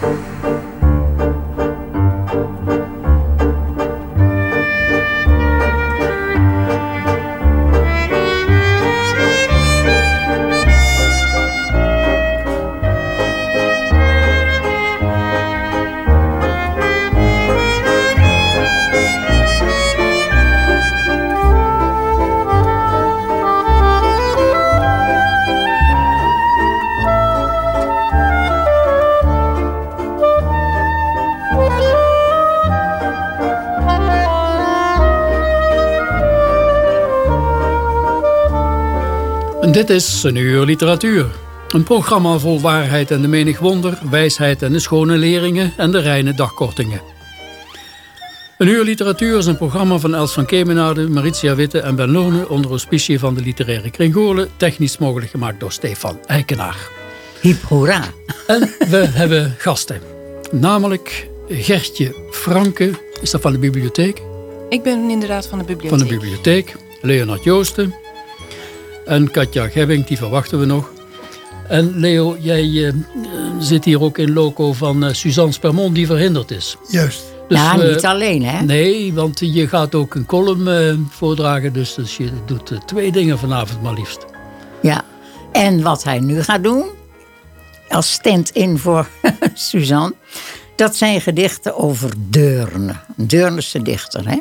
Música Dit is een uur literatuur. Een programma vol waarheid en de menig wonder, wijsheid en de schone leringen en de reine dagkortingen. Een uur literatuur is een programma van Els van Kemenade, Maritia Witte en Ben Lone onder auspicie van de literaire kring technisch mogelijk gemaakt door Stefan Eikenaar. Hip hoera. En we hebben gasten, namelijk Gertje Franke, is dat van de bibliotheek? Ik ben inderdaad van de bibliotheek. Van de bibliotheek. Leonard Joosten, en Katja Gebbing, die verwachten we nog. En Leo, jij eh, zit hier ook in loco van uh, Suzanne Spermont die verhinderd is. Juist. Dus, ja, niet alleen hè? Nee, want je gaat ook een column uh, voordragen. Dus, dus je doet twee dingen vanavond maar liefst. Ja, en wat hij nu gaat doen, als stand-in voor Suzanne... dat zijn gedichten over Deurne. Deurnese dichter, hè?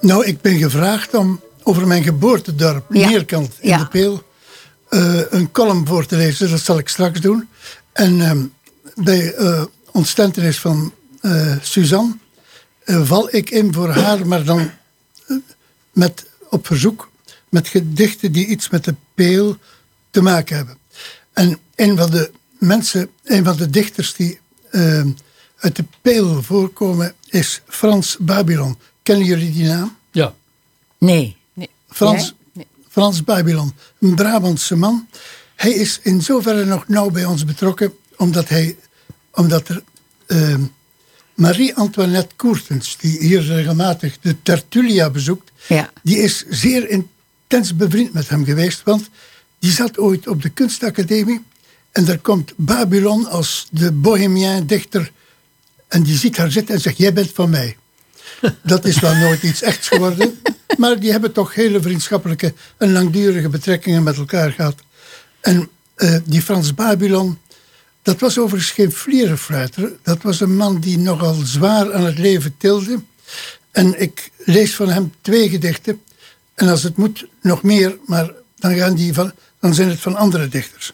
Nou, ik ben gevraagd om over mijn geboortedorp, ja. Neerkant in de Peel, uh, een column voor te lezen. Dat zal ik straks doen. En uh, bij uh, ontstentenis van Suzanne val ik in voor haar, maar dan met, op verzoek met gedichten die iets met de Peel te maken hebben. En een van de mensen, een van de dichters die uit de Peel voorkomen is Frans Babylon. Kennen jullie die naam? Ja. Nee. Frans, Frans Babylon, een Brabantse man. Hij is in zoverre nog nauw bij ons betrokken, omdat, hij, omdat er ehm, Marie-Antoinette Koertens, die hier regelmatig de Tertulia bezoekt, ja. die is zeer intens bevriend met hem geweest, want die zat ooit op de kunstacademie en daar komt Babylon als de bohemien dichter en die ziet haar zitten en zegt, jij bent van mij. Dat is wel nooit iets echts geworden. Maar die hebben toch hele vriendschappelijke en langdurige betrekkingen met elkaar gehad. En uh, die Frans Babylon, dat was overigens geen vlierenfluiter. Dat was een man die nogal zwaar aan het leven tilde. En ik lees van hem twee gedichten. En als het moet, nog meer, maar dan, gaan die van, dan zijn het van andere dichters.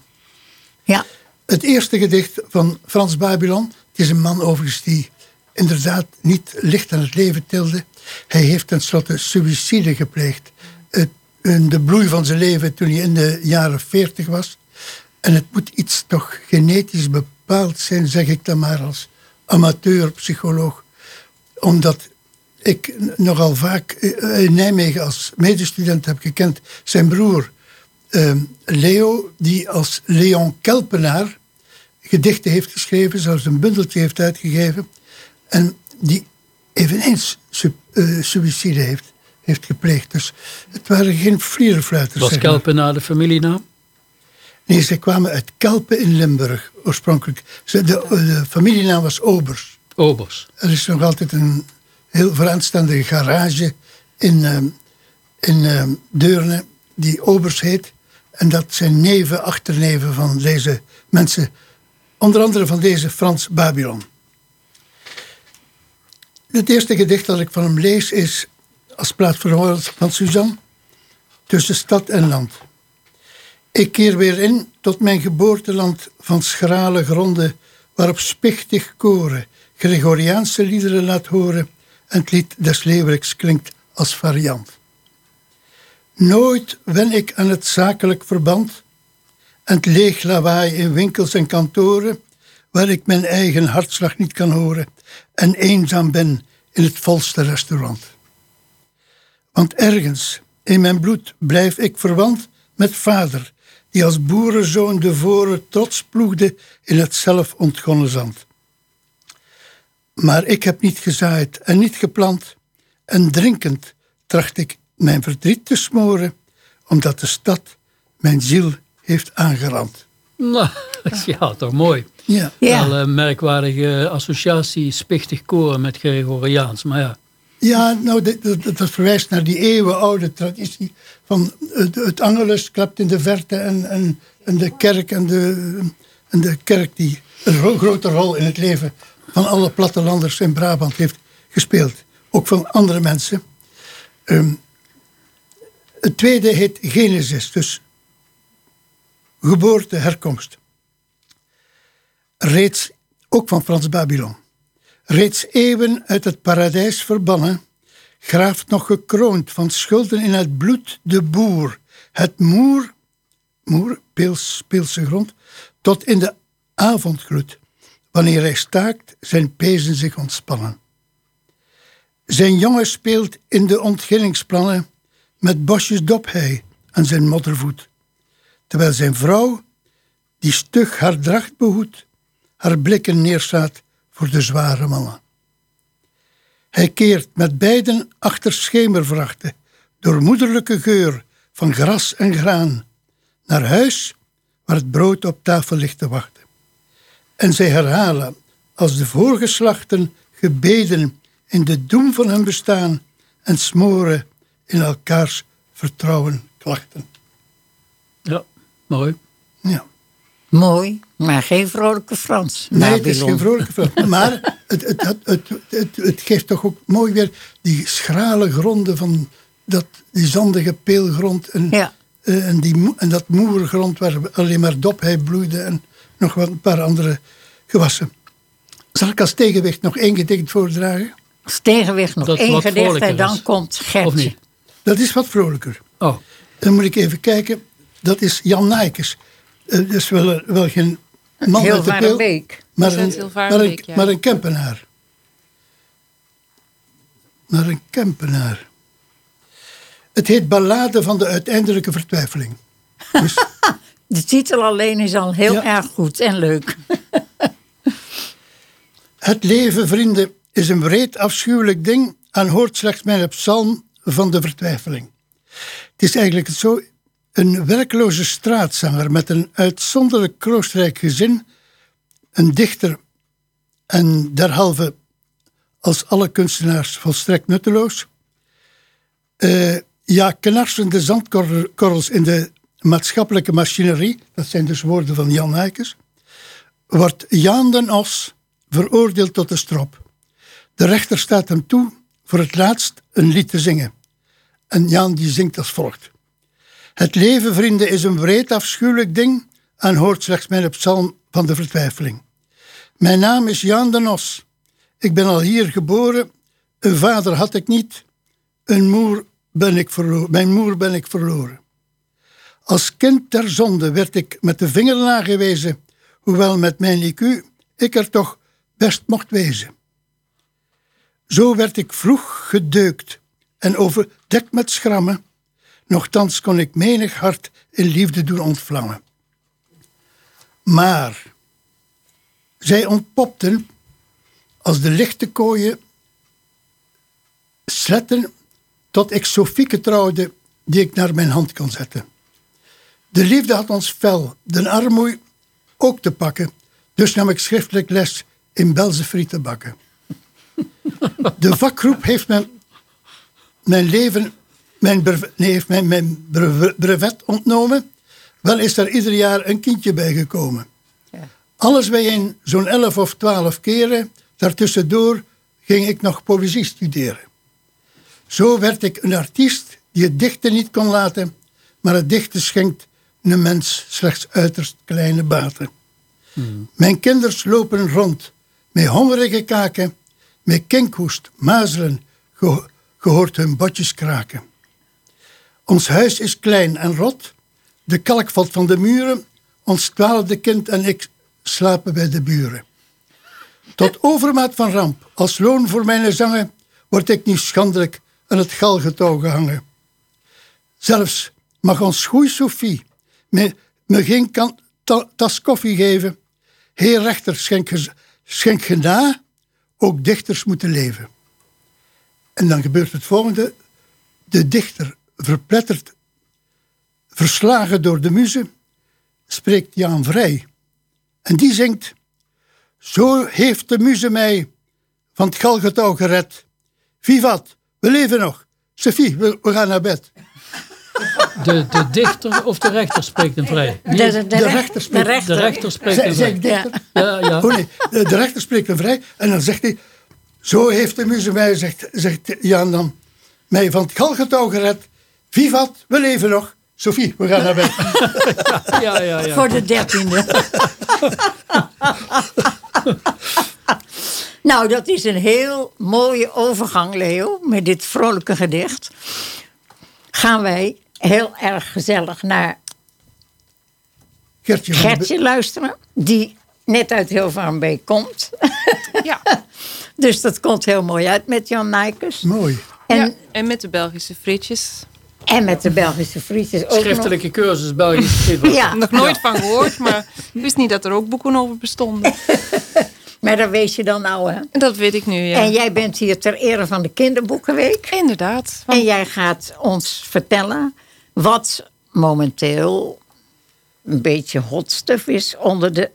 Ja. Het eerste gedicht van Frans Babylon, het is een man overigens die inderdaad niet licht aan het leven tilde. Hij heeft tenslotte suïcide gepleegd. in de bloei van zijn leven toen hij in de jaren 40 was. En het moet iets toch genetisch bepaald zijn, zeg ik dan maar als amateurpsycholoog. Omdat ik nogal vaak in Nijmegen als medestudent heb gekend zijn broer ehm, Leo, die als Leon Kelpenaar gedichten heeft geschreven, zelfs een bundeltje heeft uitgegeven. En die eveneens uh, suïcide heeft, heeft gepleegd. Dus het waren geen vlierenfluiters. Was Kelpen na de familienaam? Nee, ze kwamen uit Kelpen in Limburg oorspronkelijk. Ze, de, de, familienaam was Obers. Obers. Er is nog altijd een heel vooraanstaande garage in, uh, in uh, Deurne die Obers heet. En dat zijn neven, achterneven van deze mensen. Onder andere van deze Frans Babylon. Het eerste gedicht dat ik van hem lees is als plaatsvervanger van Suzanne, Tussen stad en land. Ik keer weer in tot mijn geboorteland van schrale gronden, waarop spichtig koren Gregoriaanse liederen laat horen en het lied des leeuweriks klinkt als variant. Nooit wen ik aan het zakelijk verband en het leeg lawaai in winkels en kantoren, waar ik mijn eigen hartslag niet kan horen en eenzaam ben in het volste restaurant. Want ergens in mijn bloed blijf ik verwant met vader, die als boerenzoon de voren trots ploegde in het zelf ontgonnen zand. Maar ik heb niet gezaaid en niet geplant, en drinkend tracht ik mijn verdriet te smoren, omdat de stad mijn ziel heeft aangerand. Nou, ja, toch mooi. Ja. Ja. Wel een merkwaardige associatie, spichtig koren met Gregoriaans. Maar ja, Ja, nou, dat, dat, dat verwijst naar die eeuwenoude traditie van het, het angelus klapt in de verte en, en, en de kerk en de, en de kerk die een ro- grote rol in het leven van alle plattelanders in Brabant heeft gespeeld. Ook van andere mensen. Ehm, het tweede heet Genesis, dus geboorte, herkomst. Reeds, ook van Frans Babylon. Reeds eeuwen uit het paradijs verbannen, graaft nog gekroond van schulden in het bloed de boer, het moer, moer, pils, grond, tot in de avondgloed, wanneer hij staakt, zijn pezen zich ontspannen. Zijn jongen speelt in de ontginningsplannen met bosjes dophei aan zijn moddervoet, terwijl zijn vrouw, die stug haar dracht behoedt, haar blikken neerslaat voor de zware mannen. Hij keert met beiden achter schemervrachten, door moederlijke geur van gras en graan, naar huis waar het brood op tafel ligt te wachten. En zij herhalen als de voorgeslachten gebeden in de doem van hun bestaan en smoren in elkaars vertrouwen klachten. ja mooi. Ja. Mooi, maar geen vrolijke Frans. Nee, het is geen vrolijke film. Maar het, het, het, het, het, het geeft toch ook mooi weer die schrale gronden van dat, die zandige peelgrond. En, Ja. eh, en, die, en dat moergrond waar alleen maar dophei bloeide en nog wat een paar andere gewassen. Zal ik als tegenwicht nog één gedicht voordragen? Als tegenwicht nog Dat één wat gedicht en vrolijker dan is. komt Gertje. Dat is wat vrolijker. Oh, Dan moet ik even kijken. Dat is Jan Nijkes. Eh, dat is wel, wel geen man Heel de een week. maar een, Hilvarenbeek, maar, een, ja. maar een Kempenaar. Maar een Kempenaar. Het heet Ballade van de uiteindelijke vertwijfeling. Dus De titel alleen is al heel Ja. erg goed en leuk. het leven, vrienden, is een breed afschuwelijk ding en hoort slechts bij het psalm van de vertwijfeling. Het is eigenlijk zo een werkloze straatzanger met een uitzonderlijk kroostrijk gezin, een dichter en derhalve als alle kunstenaars volstrekt nutteloos. Eh, ja, knarsende zandkorrels in de maatschappelijke machinerie, dat zijn dus woorden van Jan Heikes, wordt Jaan den Os veroordeeld tot de strop. De rechter staat hem toe voor het laatst een lied te zingen. En Jaan die zingt als volgt. Het leven, vrienden, is een breed afschuwelijk ding en hoort slechts mijn psalm van de vertwijfeling. Mijn naam is Jaan den Os. Ik ben al hier geboren. Een vader had ik niet. Een moer ben ik verloren. Mijn moer ben ik verloren. Als kind der zonde werd ik met de vinger nagewezen, hoewel met mijn IQ ik er toch best mocht wezen. Zo werd ik vroeg gedeukt en overdekt met schrammen, nochtans kon ik menig hart in liefde doen ontvlammen. Maar zij ontpopten als de lichte kooien sletten tot ik Sofieke trouwde die ik naar mijn hand kon zetten. De liefde had ons fel, de armoei ook te pakken, dus nam ik schriftelijk les in Belze frieten bakken. De vakgroep heeft mijn, mijn leven, mijn, brev- nee, heeft mijn, mijn brev- brevet ontnomen. Wel is er ieder jaar een kindje bijgekomen. Alles bijeen zo'n elf of twaalf keren. Daartussendoor ging ik nog poëzie studeren. Zo werd ik een artiest die het dichten niet kon laten, maar het dichten schenkt een mens slechts uiterst kleine baten. Mijn kinders lopen rond met hongerige kaken, met kinkhoest, mazelen, ge- gehoord hun botjes kraken. Ons huis is klein en rot, de kalk valt van de muren, ons twaalfde kind en ik slapen bij de buren. Tot overmaat van ramp, als loon voor mijn zangen, word ik niet schandelijk aan het galgetouw gehangen. Zelfs mag ons goeie Sophie me, me geen kan, ta- tas koffie geven. Heer rechter, schenk, schenk ook dichters moeten leven. En dan gebeurt het volgende. De dichter, verpletterd, verslagen door de muze, spreekt Jaan vrij. En die zingt Zo heeft de muze mij van het galgetouw gered. Vivat, we leven nog. Sophie, we, we gaan naar bed. De, de dichter of de rechter spreekt hem vrij? De, de, de rechter spreekt- de rechter. De rechter spreekt hem zeg vrij. Ja, ja. Oh nee, de, de rechter spreekt hem vrij. En dan zegt hij... Zo heeft de muze mij, zegt, zegt Jan dan... Mij van het galgetouw gered. Vivat, we leven nog. Sophie, we gaan naar bed. ja, ja, ja. Voor de dertiende. nou, dat is een heel mooie overgang, Leo, met dit vrolijke gedicht. Gaan wij heel erg gezellig naar Gertje, luisteren, die net uit Hilvarenbeek komt. Ja. dus dat komt heel mooi uit met Jan Nijkers. Mooi. En, ja. En met de Belgische frietjes. En met de Belgische frietjes ook nog. Schriftelijke cursus Belgisch geschiedenis. Ja, Nog nooit van gehoord, maar ik wist niet dat er ook boeken over bestonden. maar dat weet je dan nou, hè? Dat weet ik nu, ja. En jij bent hier ter ere van de Kinderboekenweek. Inderdaad. Want- En jij gaat ons vertellen wat momenteel een beetje hot stuff is onder de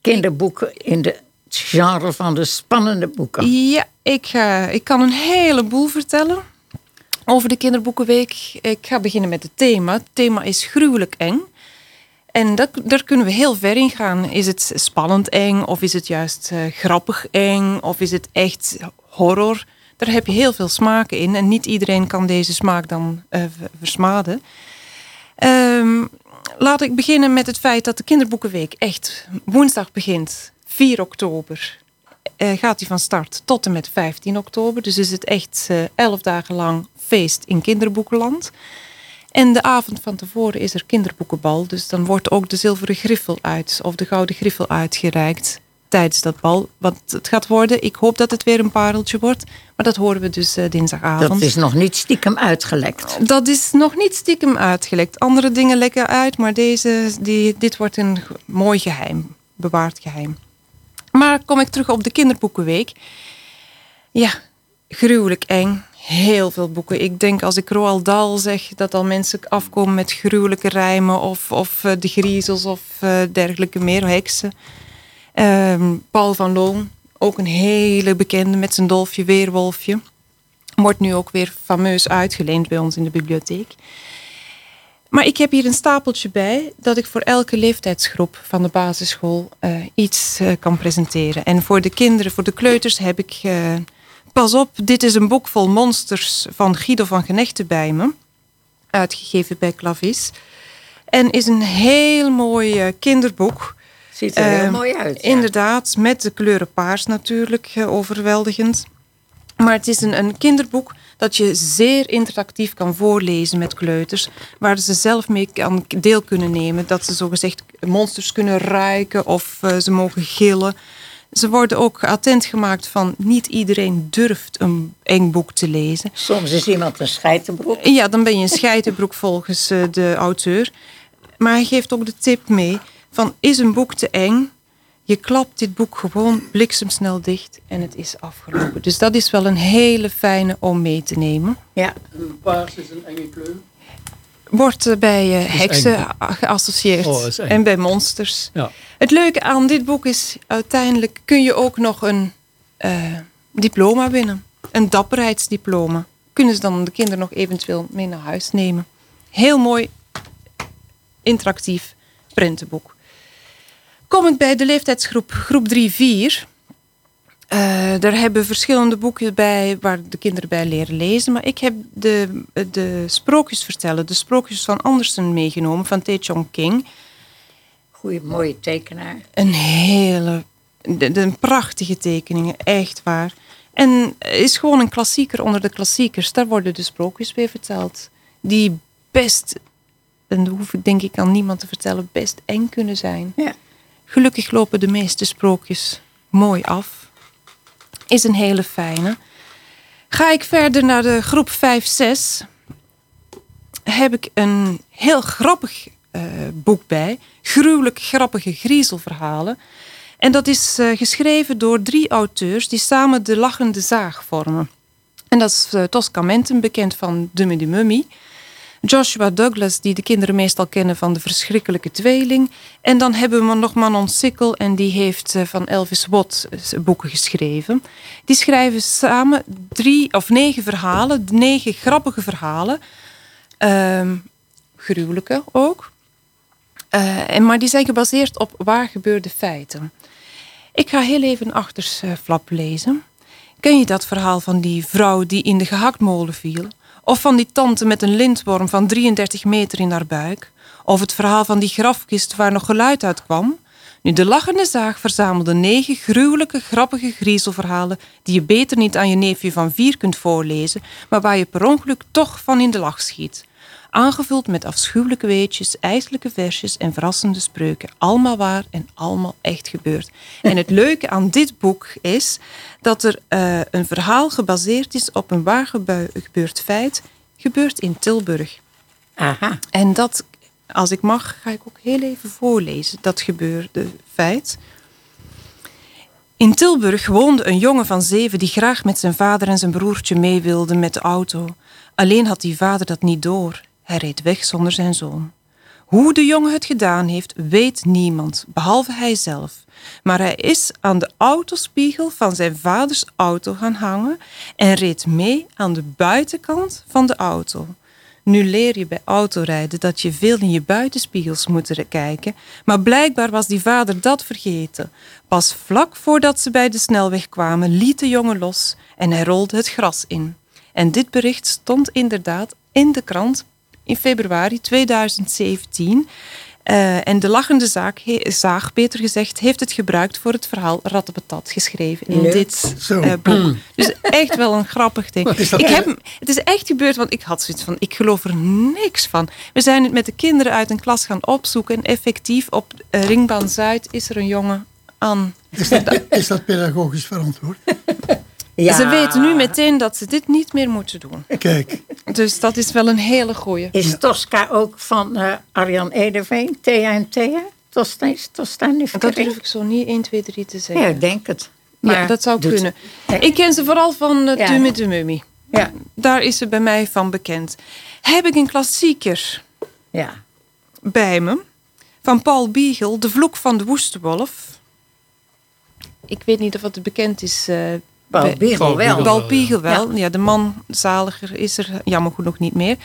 kinderboeken in de genre van de spannende boeken. Ja, ik, ga, ik kan een heleboel vertellen over de Kinderboekenweek. Ik ga beginnen met het thema. Het thema is gruwelijk eng. En dat, daar kunnen we heel ver in gaan. Is het spannend eng of is het juist eh, grappig eng of is het echt horror? Daar heb je heel veel smaken in en niet iedereen kan deze smaak dan eh, versmaden. Ehm, laat ik beginnen met het feit dat de Kinderboekenweek echt woensdag begint, 4 oktober eh, gaat hij van start tot en met 15 oktober. Dus is het echt 11 dagen lang feest in kinderboekenland. En de avond van tevoren is er kinderboekenbal. Dus dan wordt ook de zilveren griffel uit of de gouden griffel uitgereikt tijdens dat bal. Wat het gaat worden, ik hoop dat het weer een pareltje wordt. Maar dat horen we dus eh, dinsdagavond. Dat is nog niet stiekem uitgelekt. Dat is nog niet stiekem uitgelekt. Andere dingen lekken uit, maar deze, die, dit wordt een mooi geheim. Bewaard geheim. Maar kom ik terug op de kinderboekenweek. Ja, gruwelijk eng. Heel veel boeken. Ik denk als ik Roald Dahl zeg, dat al mensen afkomen met gruwelijke rijmen of, of eh, de griezels of eh, dergelijke meer, heksen. Ehm, Paul van Loon, ook een hele bekende met zijn dolfje Weerwolfje. Wordt nu ook weer fameus uitgeleend bij ons in de bibliotheek. Maar ik heb hier een stapeltje bij dat ik voor elke leeftijdsgroep van de basisschool eh, iets kan presenteren. En voor de kinderen, voor de kleuters heb ik. Pas op, dit is een boek vol monsters van Guido van Genechten bij me. Uitgegeven bij Clavis. En is een heel mooi eh, kinderboek. Ziet er heel Eh, mooi uit. ja. Inderdaad, met de kleuren paars natuurlijk, eh, overweldigend. Maar het is een, een kinderboek dat je zeer interactief kan voorlezen met kleuters. Waar ze zelf mee kan deel kunnen nemen. Dat ze zogezegd monsters kunnen ruiken of ze mogen gillen. Ze worden ook attent gemaakt van niet iedereen durft een eng boek te lezen. Soms is iemand een scheitenbroek. Ja, dan ben je een scheitenbroek volgens eh, de auteur. Maar hij geeft ook de tip mee van is een boek te eng? Je klapt dit boek gewoon bliksemsnel dicht en het is afgelopen. Dus dat is wel een hele fijne om mee te nemen. Ja, Paars is een enge kleur. Wordt eh, bij eh, heksen eng. geassocieerd Oh, en bij monsters. Ja. Het leuke aan dit boek is uiteindelijk kun je ook nog een eh, diploma winnen. Een dapperheidsdiploma. Kunnen ze dan de kinderen nog eventueel mee naar huis nemen. Heel mooi, interactief prentenboek. Komend bij de leeftijdsgroep groep 3-4. Eh, daar hebben verschillende boeken bij waar de kinderen bij leren lezen. Maar ik heb de, de sprookjes vertellen, de sprookjes van Andersen meegenomen, van Tae Chong King. goede, mooie tekenaar. Een hele, de, de prachtige tekeningen, echt waar. En is gewoon een klassieker onder de klassiekers. Daar worden de sprookjes weer verteld. Die best, en dat hoef ik denk ik aan niemand te vertellen, best eng kunnen zijn. Ja. Gelukkig lopen de meeste sprookjes mooi af. Is een hele fijne. Ga ik verder naar de groep 5-6. Heb ik een heel grappig eh, boek bij. Gruwelijk grappige griezelverhalen. En dat is eh, geschreven door drie auteurs die samen de lachende zaag vormen. En dat is uh, Tosca Menten, bekend van de Mummy. Joshua Douglas, die de kinderen meestal kennen van de verschrikkelijke tweeling. En dan hebben we nog Manon Sikkel en die heeft eh, van Elvis Watt eh, boeken geschreven. Die schrijven samen drie of negen verhalen, negen grappige verhalen. Um, gruwelijke ook. Uh, en, maar die zijn gebaseerd op waar gebeurde feiten. Ik ga heel even achterflap lezen. Ken je dat verhaal van die vrouw die in de gehaktmolen viel? Of van die tante met een lintworm van 33 meter in haar buik? Of het verhaal van die grafkist waar nog geluid uit kwam? Nu, de lachende zaag verzamelde negen gruwelijke, grappige griezelverhalen die je beter niet aan je neefje van vier kunt voorlezen, maar waar je per ongeluk toch van in de lach schiet aangevuld met afschuwelijke weetjes, ijselijke versjes en verrassende spreuken. Allemaal waar en allemaal echt gebeurd. En het leuke aan dit boek is dat er uh, een verhaal gebaseerd is op een waar gebeurd feit, gebeurd in Tilburg. Aha. En dat, als ik mag, ga ik ook heel even voorlezen, dat gebeurde feit. In Tilburg woonde een jongen van zeven die graag met zijn vader en zijn broertje mee wilde met de auto. Alleen had die vader dat niet door. Hij reed weg zonder zijn zoon. Hoe de jongen het gedaan heeft, weet niemand, behalve hij zelf. Maar hij is aan de autospiegel van zijn vaders auto gaan hangen en reed mee aan de buitenkant van de auto. Nu leer je bij autorijden dat je veel in je buitenspiegels moet kijken, maar blijkbaar was die vader dat vergeten. Pas vlak voordat ze bij de snelweg kwamen, liet de jongen los en hij rolde het gras in. En dit bericht stond inderdaad in de krant in februari 2017. Uh, en de lachende zaak, zaag, beter gezegd, heeft het gebruikt voor het verhaal Rattenpatat geschreven in dit uh, boek. Dus echt wel een grappig ding. Ik heb, het is echt gebeurd, want ik had zoiets van, ik geloof er niks van. We zijn het met de kinderen uit een klas gaan opzoeken en effectief op uh, Ringbaan Zuid is er een jongen aan. Is dat, is dat pedagogisch verantwoord? Ja. Ze weten nu meteen dat ze dit niet meer moeten doen. Kijk. Dus dat is wel een hele goeie. Is Tosca ook van uh, Arjan Ederveen? Thea en Thea? Tosca, Tosca Dat durf ik zo niet 1, 2, 3 te zeggen. Ja, ik denk het. Maar ja, dat zou kunnen. Ik ken ze vooral van uh, ja. Tume de Mummy. Ja. Daar is ze bij mij van bekend. Heb ik een klassieker ja. bij me. Van Paul Biegel, De Vloek van de Woeste Wolf. Ik weet niet of het bekend is uh, Paul Biegel wel. Paul Biegel wel. Ja. de man zaliger is er jammer genoeg niet meer.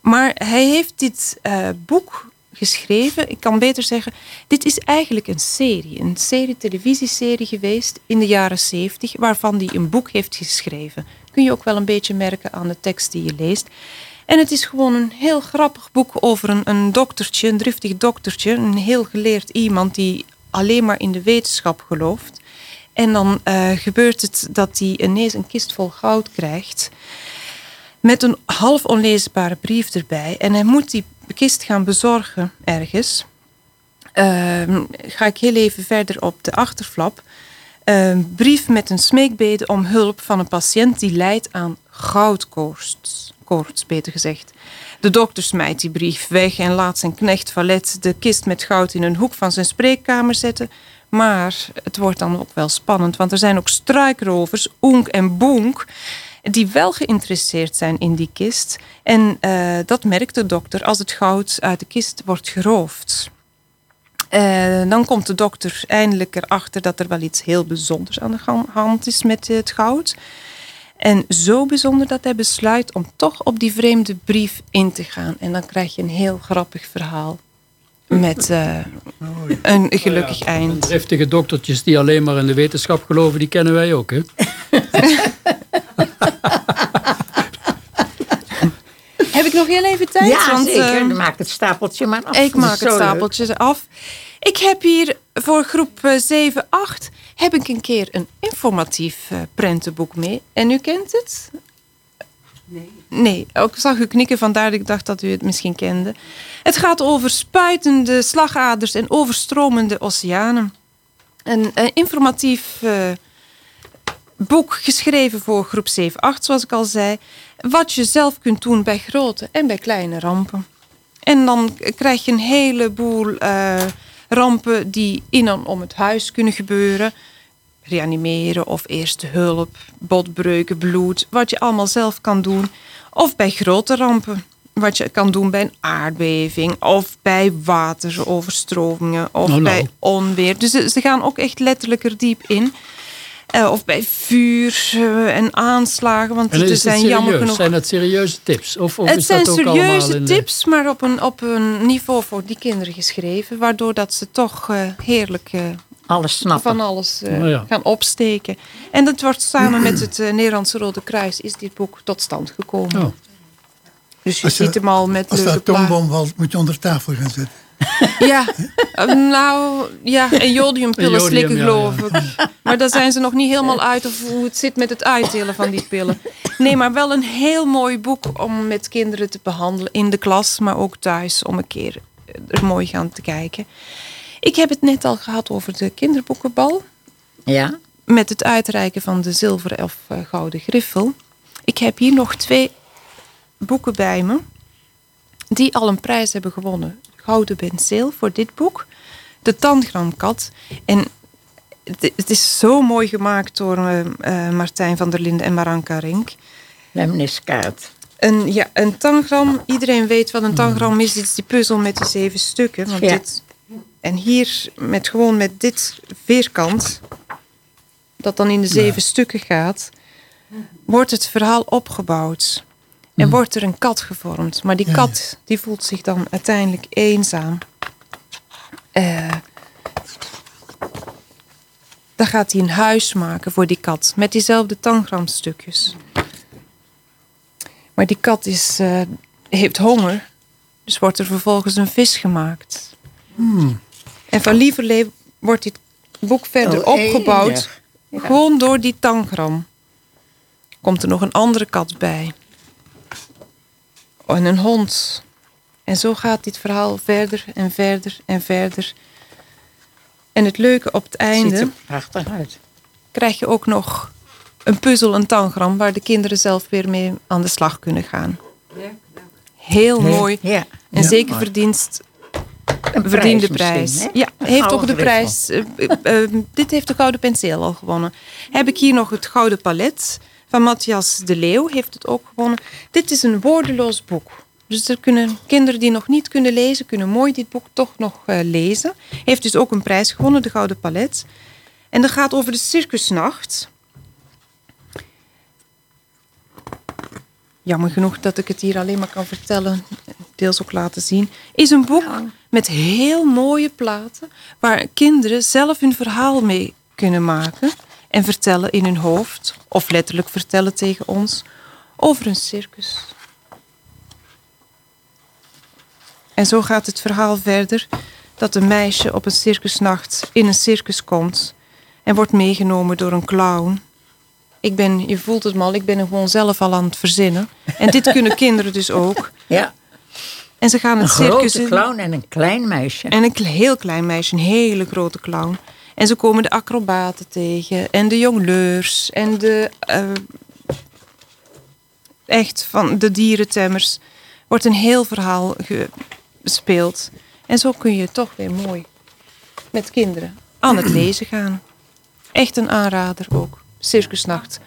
Maar hij heeft dit uh, boek geschreven. Ik kan beter zeggen, dit is eigenlijk een serie. Een serie, televisieserie geweest in de jaren zeventig, waarvan hij een boek heeft geschreven. Kun je ook wel een beetje merken aan de tekst die je leest. En het is gewoon een heel grappig boek over een, een doktertje, een driftig doktertje. Een heel geleerd iemand die alleen maar in de wetenschap gelooft. En dan uh, gebeurt het dat hij ineens een kist vol goud krijgt. Met een half onleesbare brief erbij. En hij moet die kist gaan bezorgen ergens. Uh, ga ik heel even verder op de achterflap. Uh, brief met een smeekbede om hulp van een patiënt die lijdt aan goudkoorts. Koorts, beter gezegd. De dokter smijt die brief weg en laat zijn knecht Valet de kist met goud in een hoek van zijn spreekkamer zetten. Maar het wordt dan ook wel spannend, want er zijn ook struikrovers, Oenk en Boenk, die wel geïnteresseerd zijn in die kist. En uh, dat merkt de dokter als het goud uit de kist wordt geroofd. Uh, dan komt de dokter eindelijk erachter dat er wel iets heel bijzonders aan de hand is met het goud. En zo bijzonder dat hij besluit om toch op die vreemde brief in te gaan. En dan krijg je een heel grappig verhaal met uh, een gelukkig oh ja, eind. Driftige doktertjes die alleen maar in de wetenschap geloven, die kennen wij ook, hè? Heb ik nog heel even tijd? Ja, want, zeker. Uh, maak het stapeltje maar af. Ik maak het stapeltje af. Ik heb hier voor groep 7, 8 heb ik een keer een informatief uh, prentenboek mee. En u kent het? Nee. Nee, ook zag u knikken, vandaar dat ik dacht dat u het misschien kende. Het gaat over spuitende slagaders en overstromende oceanen. Een, informatief uh, boek geschreven voor groep 7-8, zoals ik al zei. Wat je zelf kunt doen bij grote en bij kleine rampen. En dan krijg je een heleboel uh, rampen die in en om het huis kunnen gebeuren reanimeren of eerste hulp, botbreuken, bloed, wat je allemaal zelf kan doen. Of bij grote rampen. wat je kan doen bij een aardbeving of bij wateroverstromingen of Oh, nou. bij onweer. Dus ze, ze gaan ook echt letterlijk er diep in. Eh, of bij vuur eh, en aanslagen, want En er het zijn jammer genoeg. Zijn het serieuze tips? Of, of Het is zijn dat ook allemaal serieuze de- tips, maar op een, op een niveau voor die kinderen geschreven. Waardoor dat ze toch eh, heerlijk Alles snappen. van alles eh, Oh ja. gaan opsteken. En dat wordt samen met het eh, Nederlandse Rode Kruis is dit boek tot stand gekomen. Oh. Dus je, Als je- ziet hem al met Als de leuke atoombom valt, moet je onder tafel gaan zitten. Ja, eh, nou ja, en jodiumpillen Jodium, slikken ja, geloof ik. Maar daar zijn ze nog niet helemaal uit of hoe het zit met het uitdelen van die pillen. Nee, maar wel een heel mooi boek om met kinderen te behandelen in de klas, maar ook thuis om een keer er mooi gaan te kijken. Ik heb het net al gehad over de kinderboekenbal Ja? met het uitreiken van de zilveren of eh, gouden griffel. Ik heb hier nog twee boeken bij me die al een prijs hebben gewonnen. Gouden penseel voor dit boek. De Tandgramkat. En het, het is zo mooi gemaakt door eh, eh, Martijn van der Linden en Maranka Rink. Lemniskaart. Een, ja, een tangram, iedereen weet wat een tangram is. Dit is die puzzel met die zeven stukken. Want Ja. dit, en hier met gewoon met dit veerkant, dat dan in de zeven stukken gaat, wordt het verhaal opgebouwd. En wordt er een kat gevormd. Maar die Ja, kat die voelt zich dan uiteindelijk eenzaam. Eh, dan gaat hij een huis maken voor die kat. Met diezelfde tangramstukjes. Maar die kat is, eh, heeft honger. Dus wordt er vervolgens een vis gemaakt. En van lieverlee wordt dit boek verder Oh, opgebouwd. Ja. Gewoon door die tangram. Komt er nog een andere kat bij. En een hond. En zo gaat dit verhaal verder en verder en verder. En het leuke op het Ziet einde er prachtig uit. krijg je ook nog een puzzel, een tangram, waar de kinderen zelf weer mee aan de slag kunnen gaan. Heel mooi. Ja. En Ja. zeker verdienst, Een verdiende prijs? Ja, heeft ook de prijs. eh, eh, eh, dit heeft de Gouden Penseel al gewonnen. Heb ik hier nog het Gouden Palet van Matthias de Leeuw. Heeft het ook gewonnen. Dit is een woordeloos boek. Dus er kunnen kinderen die nog niet kunnen lezen, kunnen mooi dit boek toch nog eh, lezen. Heeft dus ook een prijs gewonnen, de Gouden Palet. En dat gaat over de circusnacht. Jammer genoeg dat ik het hier alleen maar kan vertellen, deels ook laten zien. Is een boek met heel mooie platen waar kinderen zelf hun verhaal mee kunnen maken en vertellen in hun hoofd, of letterlijk vertellen tegen ons, over een circus. En zo gaat het verhaal verder dat een meisje op een circusnacht in een circus komt en wordt meegenomen door een clown. Ik ben, je voelt het mal, ik ben er gewoon zelf al aan het verzinnen. En dit kunnen kinderen dus ook. Ja. En ze gaan Een het circus grote clown en een klein meisje. En een heel klein meisje, een hele grote clown. En ze komen de acrobaten tegen. En de jongleurs. En de... eh, echt van de dierentemmers. Wordt een heel verhaal gespeeld. En zo kun je toch weer mooi met kinderen aan het lezen gaan. Echt een aanrader ook. Circusnacht.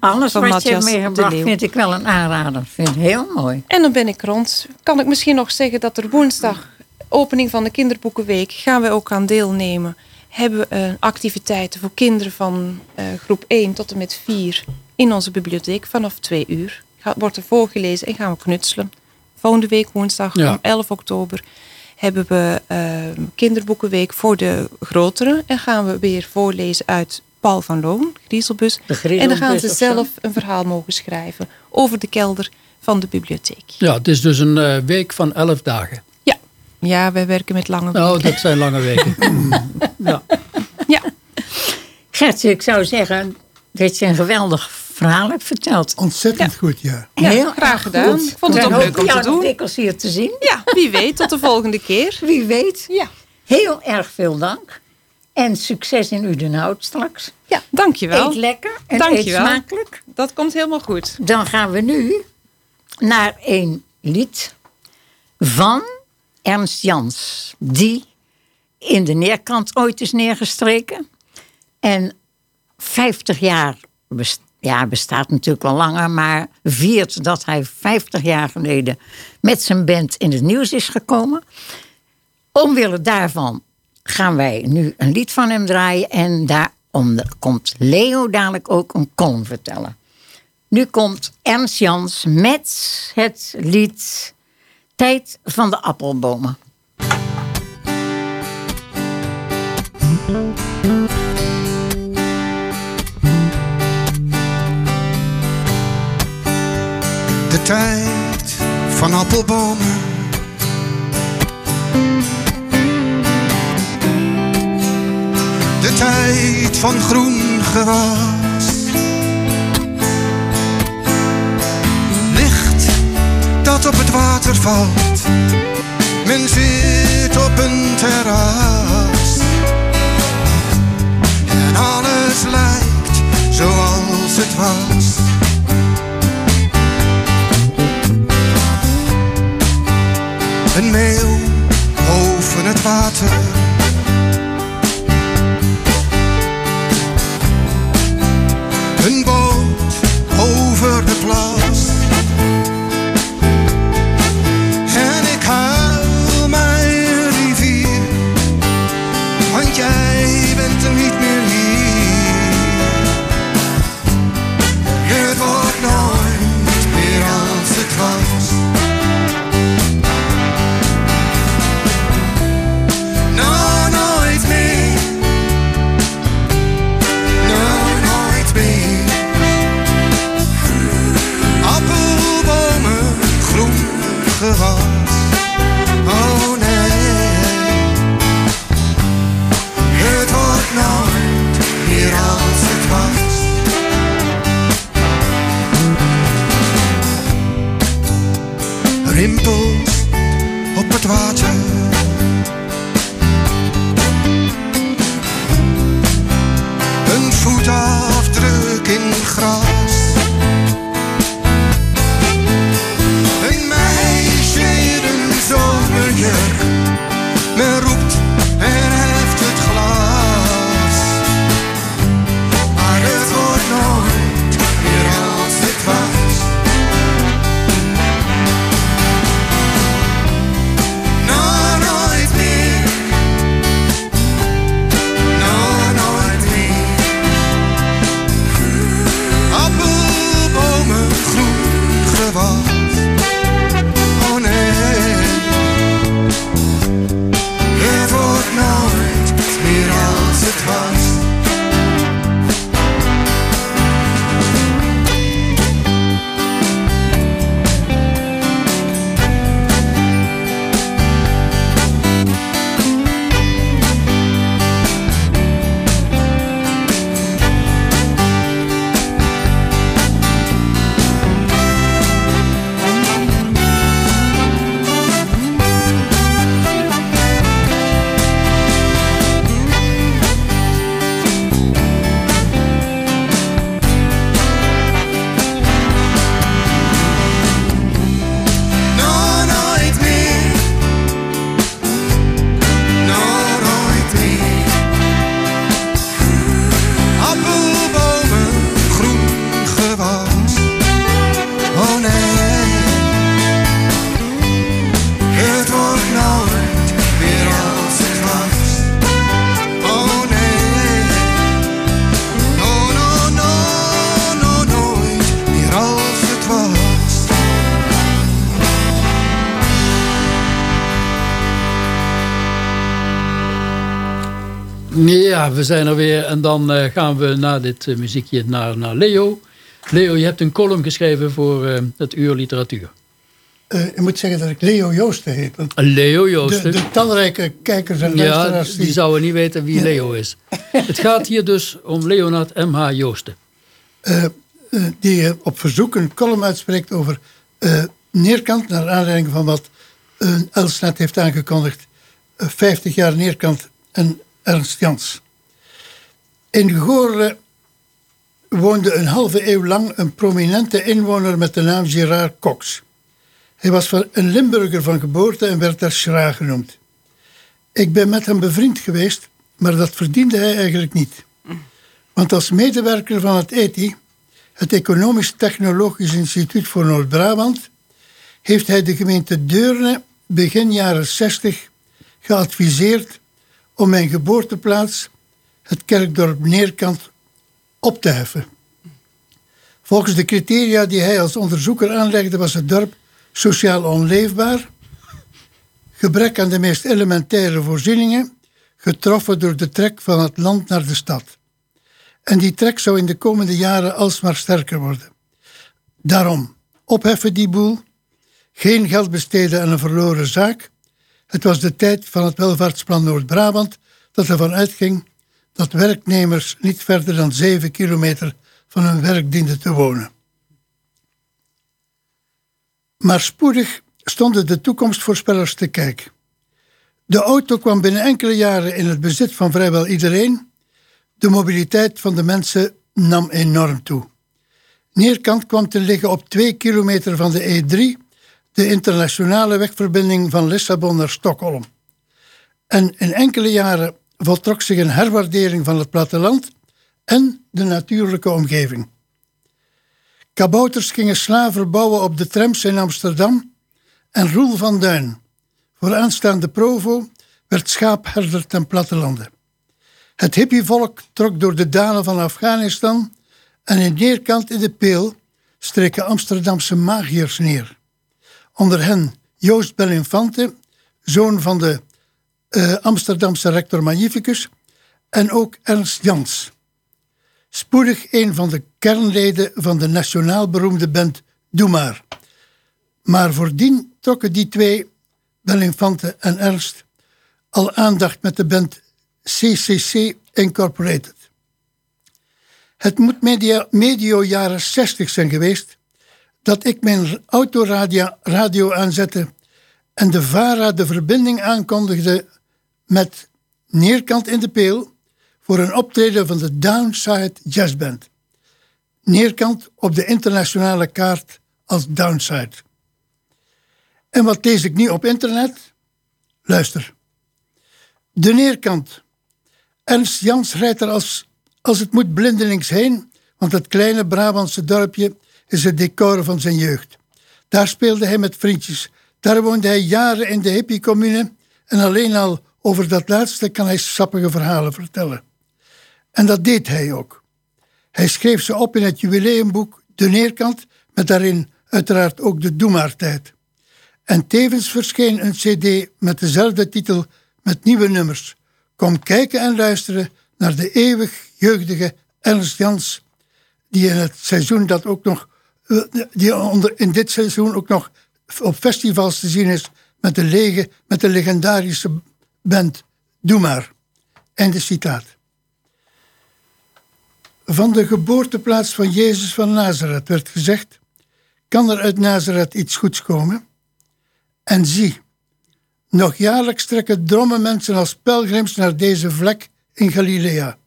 Alles van wat je Matthias hebt meegebracht vind ik wel een aanrader. Vind ik heel mooi. En dan ben ik rond. Kan ik misschien nog zeggen dat er woensdag, opening van de kinderboekenweek, gaan we ook aan deelnemen. Hebben we eh, activiteiten voor kinderen van eh, groep 1 tot en met 4 in onze bibliotheek vanaf 2 uur. Gaat, wordt er voorgelezen en gaan we knutselen. Volgende week woensdag Ja. om 11 oktober hebben we eh, kinderboekenweek voor de grotere. En gaan we weer voorlezen uit Paul van Loon, Griezelbus. De En dan gaan ze zelf een verhaal mogen schrijven over de kelder van de bibliotheek. Ja, het is dus een eh, week van elf dagen. Ja, ja wij werken met lange Nou, weken. dat zijn lange weken. ja. Ja, ik zou zeggen dat je een geweldig verhaal hebt verteld. Ontzettend goed, ja. ja Heel graag gedaan. goed. Ik vond het ook leuk om te doen. hier te zien. Ja, wie weet, tot de volgende keer. Wie weet. Ja, Heel erg veel dank. En succes in Udenhout straks. ja dankjewel. Eet lekker en Dankjewel. eet smakelijk. Dat komt helemaal goed. Dan gaan we nu naar een lied van Ernst Jans. Die in de neerkant ooit is neergestreken. En 50 jaar best- ja, bestaat natuurlijk al langer, maar viert dat hij 50 jaar geleden met zijn band in het nieuws is gekomen. Omwille daarvan gaan wij nu een lied van hem draaien en daarom komt Leo dadelijk ook een column vertellen. Nu komt Ernst Jans met het lied Tijd van de appelbomen. De tijd van appelbomen. Tijd van groen gewas. Licht dat op het water valt. Men zit op een terras. En alles lijkt zoals het was. Een meeuw boven het water. Een boot over de plas. Ja, we zijn er weer. En dan eh, gaan we na dit eh, muziekje naar, naar Leo. Leo, je hebt een column geschreven voor eh, het uur literatuur. Ik moet zeggen dat ik Leo Joosten heet. Leo Joosten. de talrijke kijkers en ja, luisteraars die zouden niet weten wie Leo is. Het gaat hier dus om Leonard M.H. Joosten. die op verzoek een column uitspreekt over Neerkant, naar aanleiding van wat uh, Els net heeft aangekondigd. eh, 50 jaar Neerkant en Ernst Jans. In Goorle woonde een halve eeuw lang een prominente inwoner met de naam Gerard Cox. Hij was een Limburger van geboorte en werd daar Schra genoemd. Ik ben met hem bevriend geweest, maar dat verdiende hij eigenlijk niet. Want als medewerker van het ETI het Economisch Technologisch Instituut voor Noord-Brabant, heeft hij de gemeente Deurne begin jaren 60 geadviseerd om mijn geboorteplaats, het kerkdorp Neerkant, op te heffen. Volgens de criteria die hij als onderzoeker aanlegde was het dorp sociaal onleefbaar, gebrek aan de meest elementaire voorzieningen, getroffen door de trek van het land naar de stad. En die trek zou in de komende jaren alsmaar sterker worden. Daarom, opheffen die boel, geen geld besteden aan een verloren zaak. Het was de tijd van het welvaartsplan Noord-Brabant dat ervan uitging dat werknemers niet verder dan zeven kilometer van hun werk dienden te wonen. Maar spoedig stonden de toekomstvoorspellers te kijk. De auto kwam binnen enkele jaren in het bezit van vrijwel iedereen. De mobiliteit van de mensen nam enorm toe. Neerkant kwam te liggen op twee kilometer van de E3, de internationale wegverbinding van Lissabon naar Stockholm. En in enkele jaren voltrok zich een herwaardering van het platteland en de natuurlijke omgeving. Kabouters gingen slaven bouwen op de trams in Amsterdam en Roel van Duin, voor aanstaande provo, werd schaapherder ten plattelande. Het hippievolk trok door de dalen van Afghanistan en in neerkant in de Peel streken Amsterdamse magiërs neer. Onder hen Joost Belinfante, zoon van de uh, Amsterdamse rector Magnificus, en ook Ernst Jans. Spoedig een van de kernleden van de nationaal beroemde band Doe Maar. Maar voordien trokken die twee, Belinfante en Ernst, al aandacht met de band CCC Incorporated. Het moet medio jaren 60 zijn geweest dat ik mijn autoradio radio aanzette en de VARA de verbinding aankondigde met Neerkant in de Peel voor een optreden van de Downside Jazzband. Neerkant op de internationale kaart als Downside. En wat lees ik nu op internet? Luister. De Neerkant. Ernst Jans rijdt er als, als het moet blindelings heen, want het kleine Brabantse dorpje is het decor van zijn jeugd. Daar speelde hij met vriendjes. Daar woonde hij jaren in de hippie-commune en alleen al over dat laatste kan hij sappige verhalen vertellen. En dat deed hij ook. Hij schreef ze op in het jubileumboek De Neerkant, met daarin uiteraard ook de Doemaartijd. En tevens verscheen een cd met dezelfde titel met nieuwe nummers. Kom kijken en luisteren naar de eeuwig jeugdige Ernst Jans, die in het seizoen dat ook nog die onder, in dit seizoen ook nog op festivals te zien is met de, lege, met de legendarische band Doe maar. Einde citaat. Van de geboorteplaats van Jezus van Nazareth werd gezegd: kan er uit Nazareth iets goeds komen? En zie, nog jaarlijks trekken dromme mensen als pelgrims naar deze vlek in Galilea.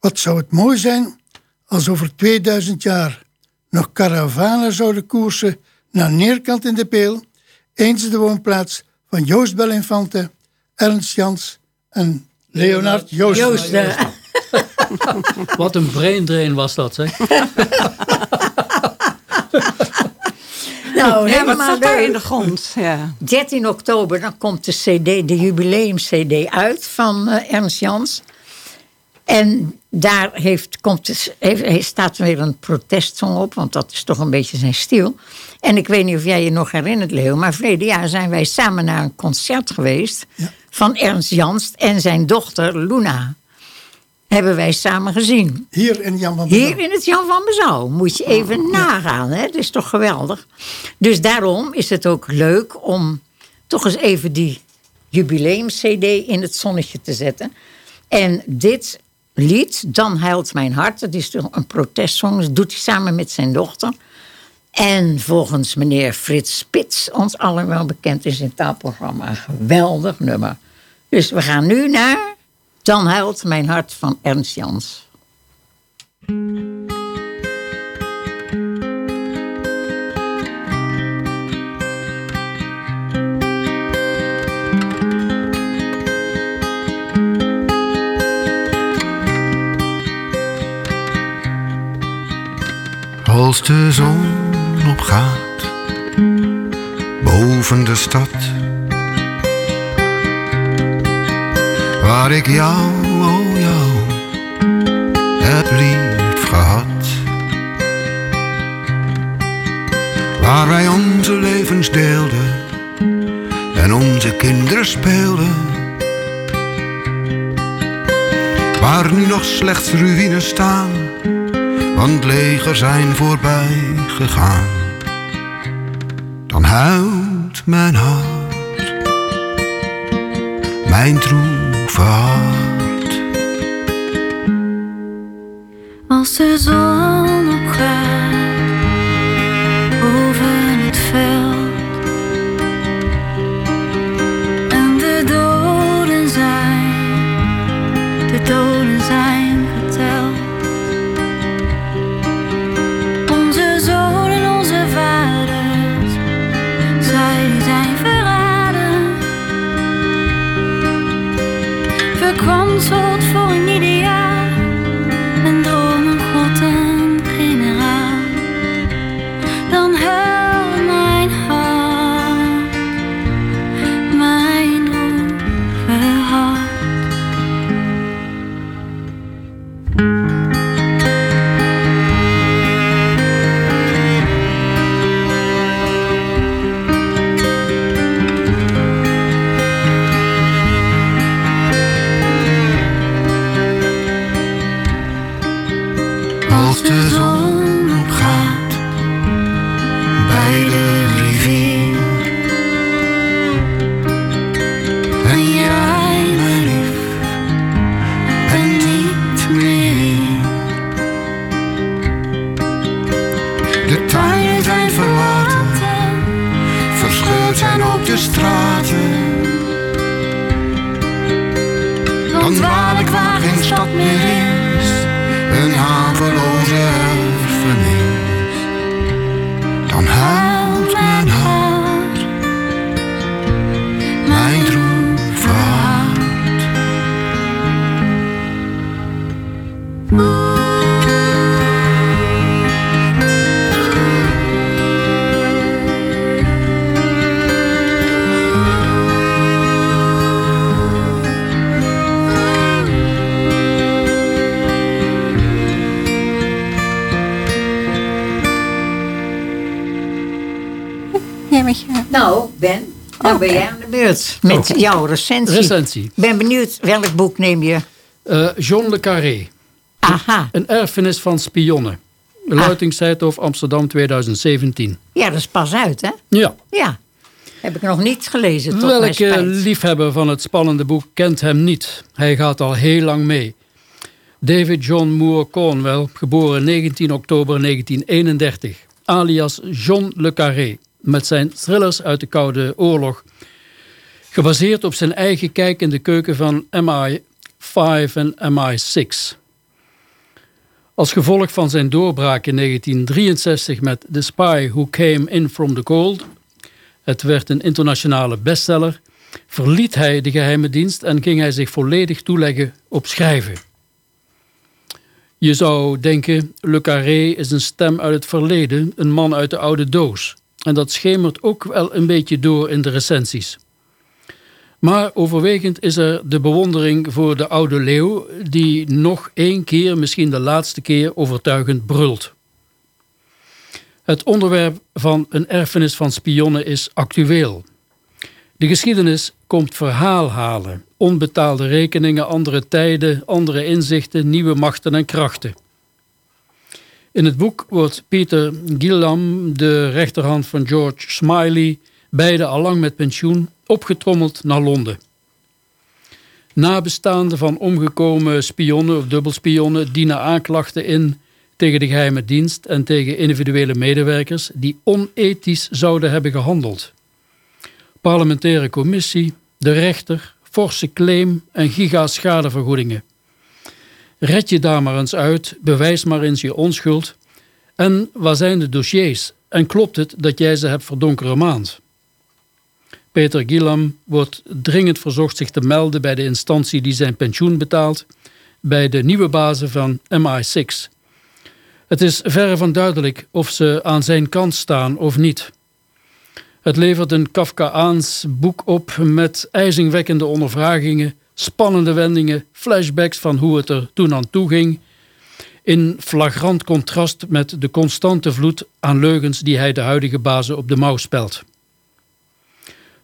Wat zou het mooi zijn als over 2000 jaar nog karavanen zouden koersen naar Neerkant in de Peel, eens de woonplaats van Joost Belinfante, Ernst Jans en Leonard Joost. Joost Wat een braindrain was dat, zeg. Nou, ja, wat zat daar in de grond? Ja. 13 oktober, dan komt de CD, de jubileum-CD uit van uh, Ernst Jans. En daar heeft, komt het, heeft, staat weer een protestsong op, want dat is toch een beetje zijn stil. En ik weet niet of jij je nog herinnert, Leo, maar verleden jaar zijn wij samen naar een concert geweest van Ernst Jans en zijn dochter Luna hebben wij samen gezien. Hier in Jan van Bezouw? Hier in het Jan van Bezouw. Moet je even oh, nagaan. Hè? Dat is toch geweldig. Dus daarom is het ook leuk om toch eens even die jubileum-cd in het zonnetje te zetten. En dit lied, Dan huilt mijn hart, dat is een protestsong. Dat doet hij samen met zijn dochter. En volgens meneer Frits Spits, ons allen wel bekend in zijn taalprogramma, geweldig nummer. Dus we gaan nu naar dan huilt mijn hart van Ernst Jans. Als de zon opgaat boven de stad, waar ik jou, oh jou, heb lief gehad. Waar wij onze levens deelden en onze kinderen speelden. Waar nu nog slechts ruïnes staan, want leger zijn voorbij gegaan. Dan huilt mijn hart, mijn droeve hart. Als de zon opgaat Ben, dan ben jij aan de beurt met jouw recensie. Recensie. Ik ben benieuwd, welk boek neem je? Eh, John le Carré. Aha, Een erfenis van spionnen. Luitingsheidhof Amsterdam 2017. ja, dat is pas uit, hè? Ja. Ja, heb ik nog niet gelezen, tot mijn Welke liefhebber van het spannende boek kent hem niet? Hij gaat al heel lang mee. David John Moore Cornwell, geboren 19 oktober 1931, alias John le Carré, met zijn thrillers uit de Koude Oorlog. Gebaseerd op zijn eigen kijk in de keuken van MI5 en MI6. Als gevolg van zijn doorbraak in 1963 met The Spy Who Came In From The Cold, het werd een internationale bestseller, verliet hij de geheime dienst en ging hij zich volledig toeleggen op schrijven. Je zou denken, Le Carré is een stem uit het verleden, een man uit de oude doos. En dat schemert ook wel een beetje door in de recensies. Maar overwegend is er de bewondering voor de oude leeuw, die nog één keer, misschien de laatste keer, overtuigend brult. Het onderwerp van een erfenis van spionnen is actueel. De geschiedenis komt verhaal halen. Onbetaalde rekeningen, andere tijden, andere inzichten, nieuwe machten en krachten. In het boek wordt Peter Gillam, de rechterhand van George Smiley, beide allang met pensioen, opgetrommeld naar Londen. Nabestaanden van omgekomen spionnen of dubbelspionnen dienen aanklachten in tegen de geheime dienst en tegen individuele medewerkers die onethisch zouden hebben gehandeld. Parlementaire commissie, de rechter, forse claim en giga-schadevergoedingen. Red je daar maar eens uit, bewijs maar eens je onschuld. En waar zijn de dossiers? En klopt het dat jij ze hebt verdonkere maand? Peter Gillam wordt dringend verzocht zich te melden bij de instantie die zijn pensioen betaalt, bij de nieuwe bazen van MI6. Het is verre van duidelijk of ze aan zijn kant staan of niet. Het levert een Kafkaans boek op met ijzingwekkende ondervragingen, spannende wendingen, flashbacks van hoe het er toen aan toe ging, in flagrant contrast met de constante vloed aan leugens die hij de huidige bazen op de mouw spelt.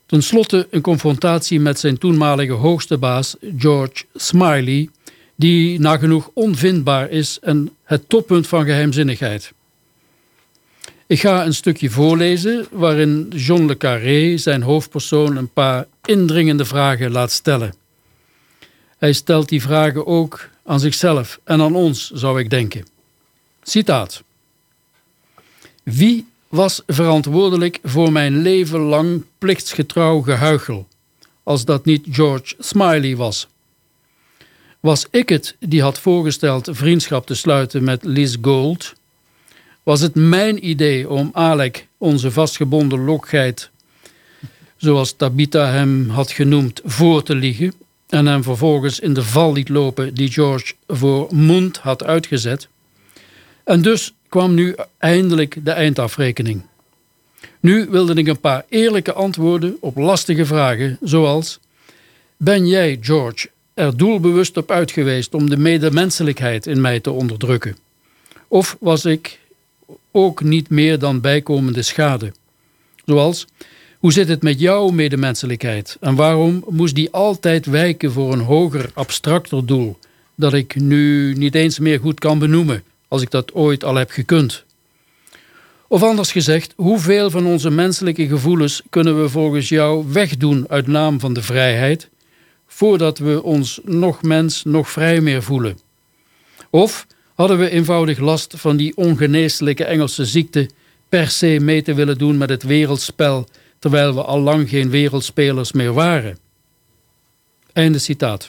Ten slotte een confrontatie met zijn toenmalige hoogste baas George Smiley, die nagenoeg onvindbaar is en het toppunt van geheimzinnigheid. Ik ga een stukje voorlezen waarin John le Carré zijn hoofdpersoon een paar indringende vragen laat stellen. Hij stelt die vragen ook aan zichzelf en aan ons, zou ik denken. Citaat. Wie was verantwoordelijk voor mijn leven lang plichtsgetrouw gehuichel, als dat niet George Smiley was? Was ik het die had voorgesteld vriendschap te sluiten met Liz Gold? Was het mijn idee om Alec, onze vastgebonden lokgeit, zoals Tabitha hem had genoemd, voor te liegen en hem vervolgens in de val liet lopen die George voor Mond had uitgezet? En dus kwam nu eindelijk de eindafrekening. Nu wilde ik een paar eerlijke antwoorden op lastige vragen, zoals... Ben jij, George, er doelbewust op uit geweest om de medemenselijkheid in mij te onderdrukken? Of was ik ook niet meer dan bijkomende schade? Zoals, hoe zit het met jouw medemenselijkheid en waarom moest die altijd wijken voor een hoger, abstracter doel dat ik nu niet eens meer goed kan benoemen, als ik dat ooit al heb gekund? Of anders gezegd, hoeveel van onze menselijke gevoelens kunnen we volgens jou wegdoen uit naam van de vrijheid, voordat we ons nog mens, nog vrij meer voelen? Of hadden we eenvoudig last van die ongeneeslijke Engelse ziekte per se mee te willen doen met het wereldspel, terwijl we al lang geen wereldspelers meer waren? Einde citaat.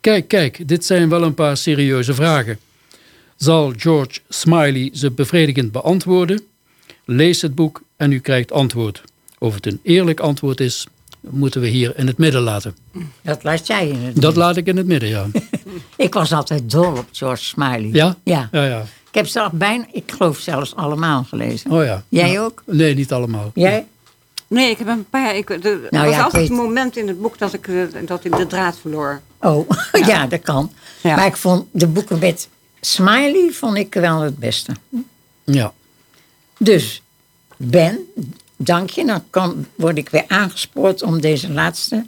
Kijk, kijk, dit zijn wel een paar serieuze vragen. Zal George Smiley ze bevredigend beantwoorden? Lees het boek en u krijgt antwoord. Of het een eerlijk antwoord is, moeten we hier in het midden laten. Dat laat jij in het Dat laat ik in het midden, ja. Ik was altijd dol op George Smiley. Ja? Ja. Ja, ja. Ik heb ze al bijna, ik geloof zelfs allemaal gelezen. Oh ja. Jij ook? Nee, niet allemaal. Jij? Nee, ik heb een paar. Ik, er Nou was ja, altijd weet- een moment in het boek dat ik, eh, dat ik de draad verloor. Oh, ja, dat kan. Ja. Maar ik vond de boeken met Smiley vond ik wel het beste. Ja. Dus, Ben, dank je. Dan kan, word ik weer aangespoord om deze laatste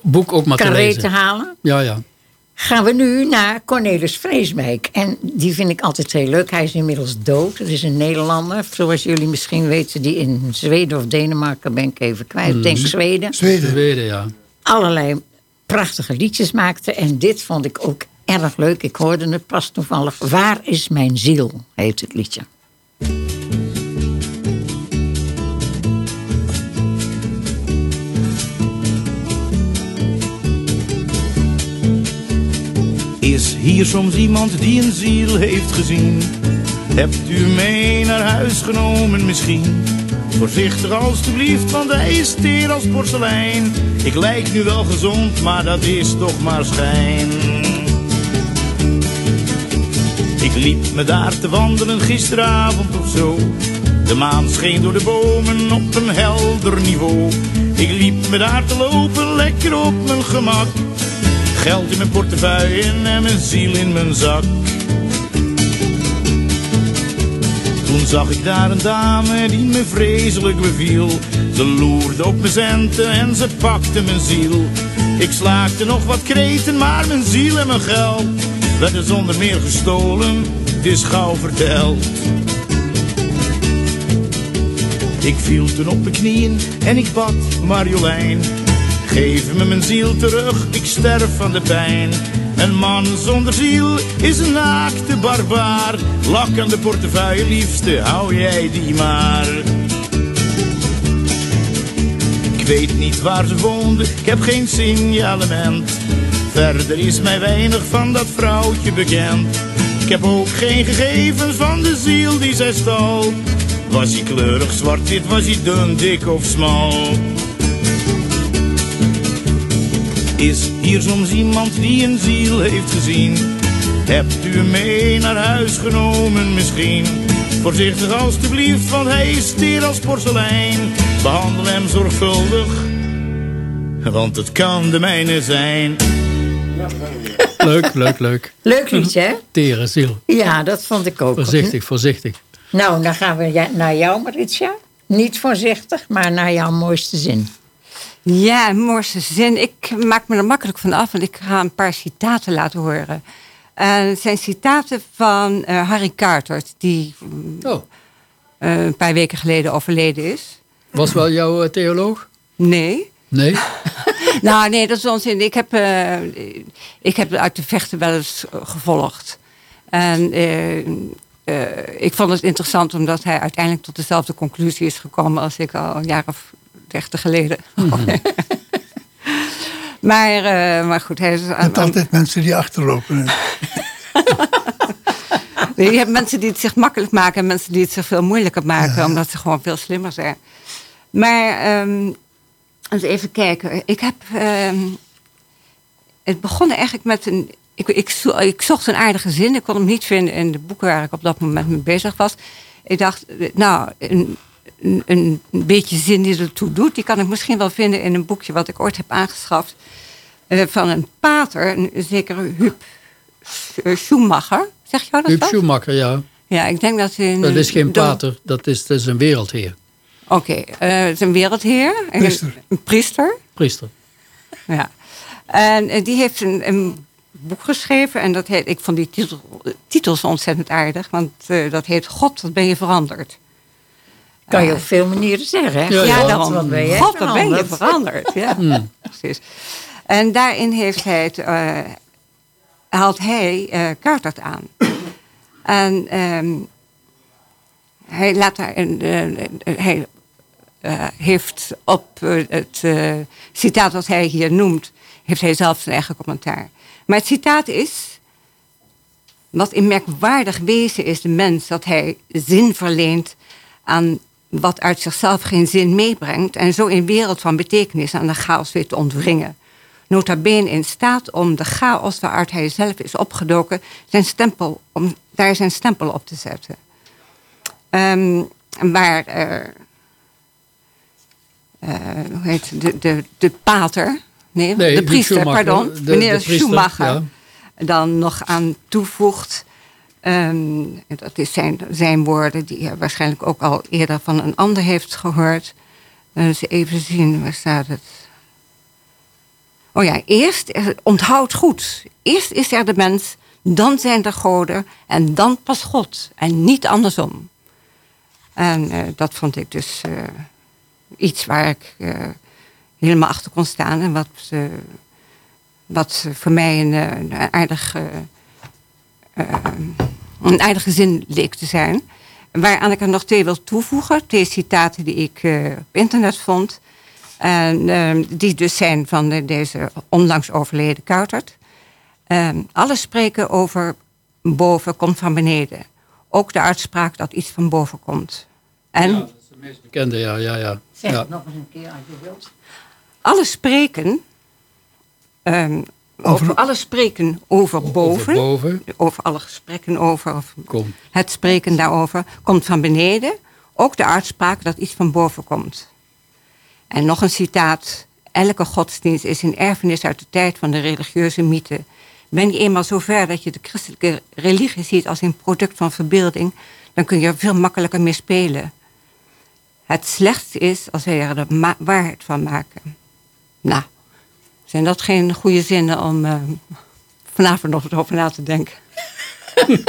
Boek ook maar te te halen. Ja, ja. Gaan we nu naar Cornelis Vreeswijk. En die vind ik altijd heel leuk. Hij is inmiddels dood. Het is een Nederlander. Zoals jullie misschien weten, die in Zweden of Denemarken ben ik even kwijt. Ik denk Zweden. Zweden. Zweden, ja. Allerlei prachtige liedjes maakte. En dit vond ik ook erg leuk. Ik hoorde het pas toevallig. Waar is mijn ziel, heet het liedje. Hier soms iemand die een ziel heeft gezien? Hebt u mee naar huis genomen misschien? Voorzichtig alstublieft, want hij is teer als porselein. Ik lijk nu wel gezond, maar dat is toch maar schijn. Ik liep me daar te wandelen gisteravond of zo. De maan scheen door de bomen op een helder niveau. Ik liep me daar te lopen, lekker op mijn gemak. Geld in mijn portefeuille en mijn ziel in mijn zak. Toen zag ik daar een dame die me vreselijk beviel. Ze loerde op mijn centen en ze pakte mijn ziel. Ik slaakte nog wat kreten, maar mijn ziel en mijn geld werden zonder meer gestolen. Het is gauw verteld. Ik viel toen op mijn knieën en ik bad Marjolein. Geef me mijn ziel terug, ik sterf van de pijn. Een man zonder ziel is een naakte barbaar. Lak aan de portefeuille, liefste, hou jij die maar. Ik weet niet waar ze woonde, ik heb geen signalement. Verder is mij weinig van dat vrouwtje bekend. Ik heb ook geen gegevens van de ziel die zij stal. Was hij kleurig zwart-wit, was hij dun, dik of smal? Is hier soms iemand die een ziel heeft gezien? Hebt u hem mee naar huis genomen misschien? Voorzichtig alstublieft, want hij is teer als porselein. Behandel hem zorgvuldig, want het kan de mijne zijn. Leuk, leuk, leuk. Leuk liedje, hè? Tere ziel. Ja, dat vond ik ook. Voorzichtig, voorzichtig. Nou, dan gaan we naar jou, Maritja. Niet voorzichtig, maar naar jouw mooiste zin. Ja, mooiste zin. Ik maak me er makkelijk van af, want ik ga een paar citaten laten horen. En het zijn citaten van eh, Harry Carter, die mm, Oh, eh, een paar weken geleden overleden is. was wel jouw eh, theoloog? Nee. Nee? nou, nee, dat is onzin. Ik heb, eh, ik heb uit de vechten wel eens eh, gevolgd. En eh, eh, ik vond het interessant omdat hij uiteindelijk tot dezelfde conclusie is gekomen als ik al een jaar of dertig geleden. maar, eh, maar goed, hij is Je hebt altijd mensen die achterlopen. Je hebt mensen die het zich makkelijk maken en mensen die het zich veel moeilijker maken, omdat ze gewoon veel slimmer zijn. Maar ehm, eens even kijken. Ik heb. ehm, het begon eigenlijk met een. Ik, ik, zo- ik zocht een aardige zin. Ik kon hem niet vinden in de boeken waar ik op dat moment mee bezig was. Ik dacht, nou, een, een, een beetje zin die ertoe doet, die kan ik misschien wel vinden in een boekje wat ik ooit heb aangeschaft. eh, van een pater, een zekere Huub Sch- Schumacher. Zeg jou dat Huub? Schumacher, ja. Ja, ik denk dat in... Dat is geen pater, dat is, dat is een wereldheer. Oké, eh, het is een wereldheer. Een- Priester. Een, priester, Priester. ja. En eh, die heeft een, een boek geschreven. En dat heet, ik vond die titel, titels ontzettend aardig. Want eh, dat heet God, wat ben je veranderd. Kan je op veel manieren zeggen, hè? Ja. Wat ben je God, wat ben je veranderd? Ja, precies. En daarin heeft hij het, eh, haalt hij eh Cartert aan. en ehm, hij laat daar een, eh, hij heeft op het citaat wat hij hier noemt, heeft hij zelf zijn eigen commentaar. Maar het citaat is, wat in merkwaardig wezen is de mens dat hij zin verleent aan wat uit zichzelf geen zin meebrengt en zo in wereld van betekenis aan de chaos weet te ontwringen. Nota bene in staat om de chaos waaruit hij zelf is opgedoken, zijn stempel, om daar zijn stempel op te zetten. Ehm waar, eh, eh, hoe heet de, de, de pater, nee, Nee, de priester, pardon, de- meneer de priester, Schumacher, ja. dan nog aan toevoegt. Ehm, dat zijn, zijn woorden, die hij waarschijnlijk ook al eerder van een ander heeft gehoord. Eh, eens even zien, waar staat het? Oh ja, eerst, eh, onthoud goed. Eerst is er de mens, dan zijn er goden en dan pas God. En niet andersom. En eh, dat vond ik dus iets waar ik helemaal achter kon staan. En wat, wat voor mij een, een, aardig, een aardige zin leek te zijn. Waaraan ik er nog twee wil toevoegen. Twee citaten die ik eh, op internet vond. En eh, die dus zijn van de- deze onlangs overleden Koutert. Ehm, alles spreken over boven komt van beneden. Ook de uitspraak dat iets van boven komt. En Ja, dat is de meest bekende, ja, ja, ja. Zeg ja. het nog eens een keer als je wilt. alles spreken. ehm, over, alles spreken over boven. Boven Over alle gesprekken over. Of het spreken daarover komt van beneden. Ook de uitspraak dat iets van boven komt. En nog een citaat. Elke godsdienst is een erfenis uit de tijd van de religieuze mythe. Ben je eenmaal zo ver dat je de christelijke religie ziet als een product van verbeelding, dan kun je er veel makkelijker mee spelen. Het slechtste is als wij er de waarheid van maken. Nou, zijn dat geen goede zinnen om eh, vanavond nog over na te denken?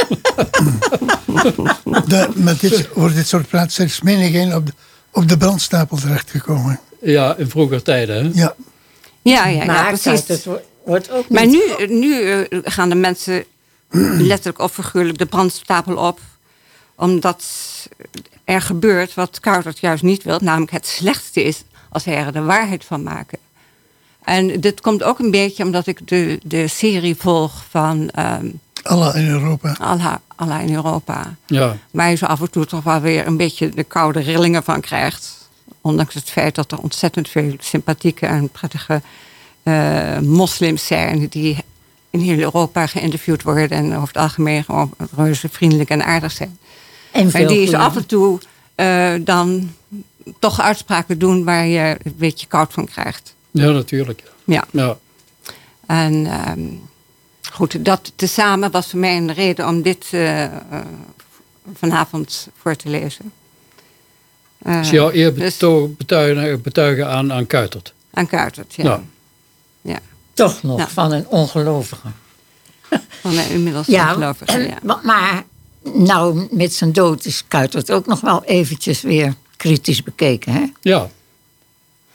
De, met dit, voor dit soort plaatsen is menigeen op de, op de brandstapel terechtgekomen. Ja, in vroeger tijden, hè? Ja, Ja, ja, ja maar precies. het wordt ook Maar nu, nu eh, gaan de mensen letterlijk of figuurlijk de brandstapel op. Omdat er gebeurt wat Koudert juist niet wil. Namelijk het slechtste is als wij er de waarheid van maken. En dit komt ook een beetje omdat ik de, de serie volg van ehm Allah in Europa. Allah, Allah in Europa. Ja. Waar je zo af en toe toch wel weer een beetje de koude rillingen van krijgt. Ondanks het feit dat er ontzettend veel sympathieke en prettige eh, moslims zijn die in heel Europa geïnterviewd worden en over het algemeen gewoon reuze vriendelijk en aardig zijn. En Maar veel die is af en toe eh, dan toch uitspraken doen waar je een beetje koud van krijgt. Ja, natuurlijk. Ja. Ja. En ehm, goed, dat tezamen was voor mij een reden om dit eh, eh, vanavond voor te lezen. Eh, Dus jouw eer dus betuigen, betuigen aan, aan Kuitert. aan Kuitert, ja. Ja. ja. Toch nog Ja. van een ongelovige. Van mij inmiddels Ja, geloof ik. en- Ja. maar nou, met zijn dood is Kuitert ook nog wel eventjes weer kritisch bekeken. Hè? Ja.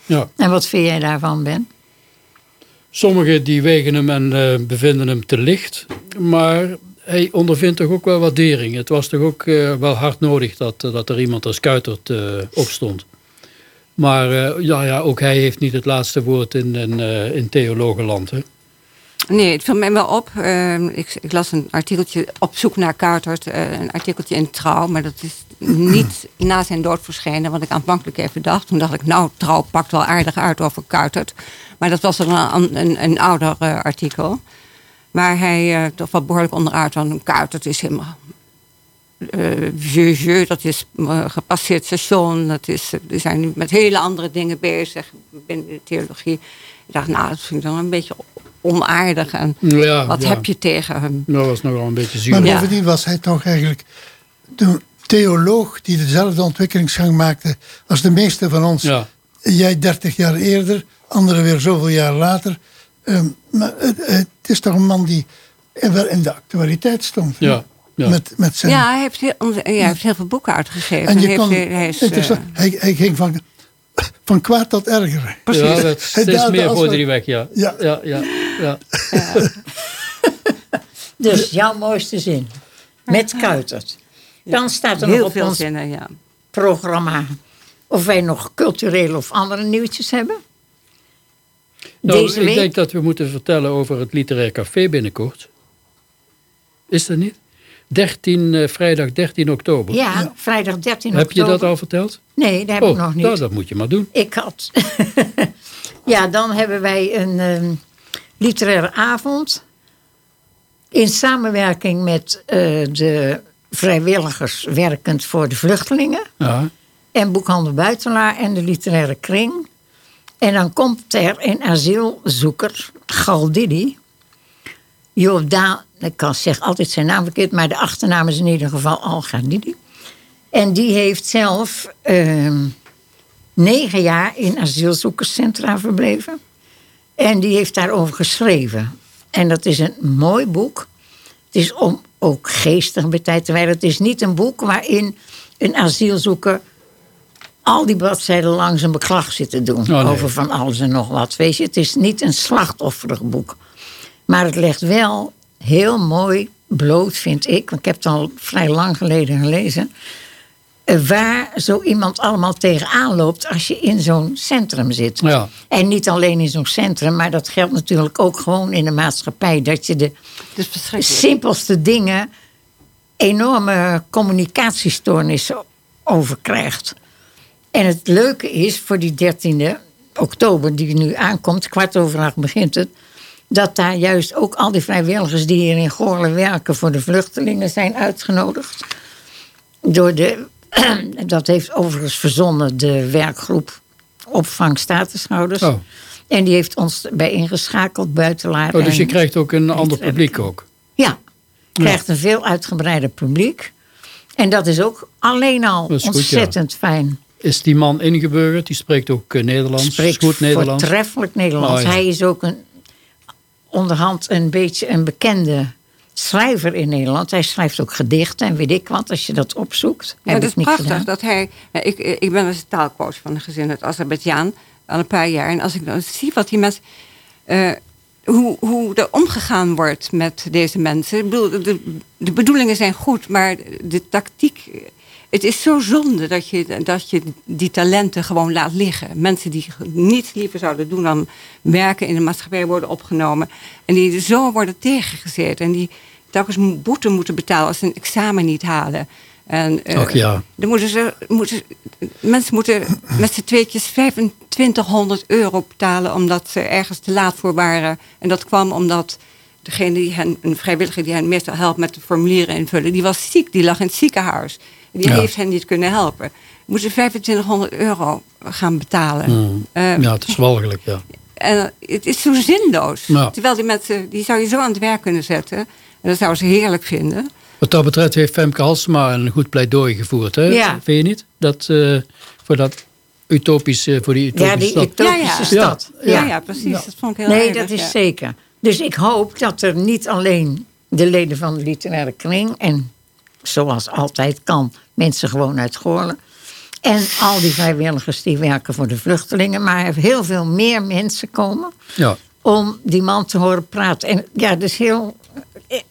Ja. En wat vind jij daarvan, Ben? Sommigen die wegen hem en eh, bevinden hem te licht. Maar hij ondervindt toch ook wel waardering. Het was toch ook eh, wel hard nodig dat, eh, dat er iemand als Kuitert eh, opstond. Maar eh, ja, ja, ook hij heeft niet het laatste woord in, in, eh, in theologenland. Hè? Nee, het viel mij wel op. Ehm, ik, ik las een artikeltje op zoek naar Kuitert. eh, een artikeltje in Trouw. Maar dat is niet na zijn dood verschenen. Wat ik aanvankelijk even dacht. Toen dacht ik, nou, Trouw pakt wel aardig uit over Kuitert. Maar dat was een, een, een, een ouder eh, artikel. Waar hij eh, toch wel behoorlijk onderuit van Kuitert is helemaal... eh vieux, vieux, dat is gepasseerd station. Dat is, die zijn nu met hele andere dingen bezig binnen de theologie. Ik dacht, nou, dat vind ik dan een beetje onaardig. En Ja, wat ja. heb je tegen hem? Dat was nogal een beetje zuur. Maar Ja. bovendien was hij toch eigenlijk theoloog die dezelfde ontwikkelingsgang maakte als de meeste van ons. Ja. Jij 30 jaar eerder, anderen weer zoveel jaar later. Ehm, maar het, het is toch een man die wel in de actualiteit stond. Ja, ja. Met, met zijn, Ja, hij heeft, heel, ja, hij heeft heel veel boeken uitgegeven. en je hij, kon, heeft, hij is, het is, hij, hij ging van, van kwaad tot erger. Ja, dat Hij steeds meer we- hij weg, ja. Ja. Ja, ja, ja. Dus jouw mooiste zin. Met Kuitert. Dan staat er nog heel op veel ons zinnen, ja. programma of wij nog culturele of andere nieuwtjes hebben. Nou, Deze ik week. denk dat we moeten vertellen over het literair café binnenkort. Is dat niet? 13, eh, vrijdag 13 oktober. Ja, vrijdag 13 Heb je oktober. dat al verteld? Nee, dat heb oh, ik nog niet. nou, dat moet je maar doen. Ik had. ja, dan hebben wij een ehm, literaire avond. In samenwerking met eh, de vrijwilligers werkend voor de vluchtelingen. Ja. En Boekhandel Buitelaar en de literaire kring. En dan komt er een asielzoeker, Galdidi. Jordaan, ik kan zeg altijd zijn naam verkeerd, maar de achternaam is in ieder geval Al Galdidi. En die heeft zelf ehm, negen jaar in asielzoekerscentra verbleven. En die heeft daarover geschreven. En dat is een mooi boek. Het is om ook geestig tijd te wijden. Het is niet een boek waarin een asielzoeker al die bladzijden langs een beklag zit te doen. Oh, nee. Over van alles en nog wat. Weet je, het is niet een slachtofferig boek. Maar het legt wel heel mooi bloot, vind ik. Want ik heb het al vrij lang geleden gelezen. Eh, Waar zo iemand allemaal tegenaan loopt als je in zo'n centrum zit. Ja. En niet alleen in zo'n centrum, maar dat geldt natuurlijk ook gewoon in de maatschappij. Dat je de simpelste dingen enorme communicatiestoornissen over krijgt. En het leuke is voor die 13e oktober, die nu aankomt, kwart over acht begint het. Dat daar juist ook al die vrijwilligers die hier in Goorlen werken voor de vluchtelingen zijn uitgenodigd. Door de, dat heeft overigens verzonnen de werkgroep opvang statushouders. Oh. En die heeft ons bij ingeschakeld, buitenlaar. Oh, dus je krijgt ook een ander publiek ook. ja, krijgt een veel uitgebreider publiek. En dat is ook alleen al goed, ontzettend fijn. Is die man ingeburgerd? Die spreekt ook eh, Nederlands. Spreekt goed Nederlands. voortreffelijk Nederlands. Oh, ja. Hij is ook een, onderhand een beetje een bekende schrijver in Nederland. Hij schrijft ook gedichten en weet ik wat, als je dat opzoekt. Ja, het is niet prachtig gedaan. dat hij... ik, ik ben dus taalcoach van een gezin uit Azerbeidzjan al een paar jaar. En als ik dan zie wat die mensen... eh, hoe, hoe er omgegaan wordt met deze mensen. Ik bedoel, de, de bedoelingen zijn goed, maar de tactiek... Het is zo zonde dat je, dat je die talenten gewoon laat liggen. Mensen die niets liever zouden doen dan werken in de maatschappij worden opgenomen. En die zo worden tegengezet. En die telkens boete moeten betalen als ze een examen niet halen. En, eh, Och ja. dan moeten ze, moeten, mensen moeten met z'n tweetjes 2500 euro betalen omdat ze ergens te laat voor waren. En dat kwam omdat degene die hen, een vrijwilliger die hen meestal helpt met de formulieren invullen, die was ziek, die lag in het ziekenhuis. Die Ja. heeft hen niet kunnen helpen. Moesten 2500 euro gaan betalen. Mm. Ja, het is walgelijk, ja. En het is zo zinloos. Ja. Terwijl die mensen, die zou je zo aan het werk kunnen zetten. En dat zou ze heerlijk vinden. Wat dat betreft heeft Femke Halsema een goed pleidooi gevoerd. Hè? Ja. Vind je niet? Dat, eh, voor dat utopisch, eh, voor die utopische Ja, die stad. utopische Ja, ja. stad. Ja, ja, precies. Dat vond ik heel Nee, aardig, dat is ja. zeker. Dus ik hoop dat er niet alleen de leden van de literaire kring... en zoals altijd kan, mensen gewoon uit Goorlen... en al die vrijwilligers die werken voor de vluchtelingen... maar er heel veel meer mensen komen Ja. om die man te horen praten. En ja, dat is heel,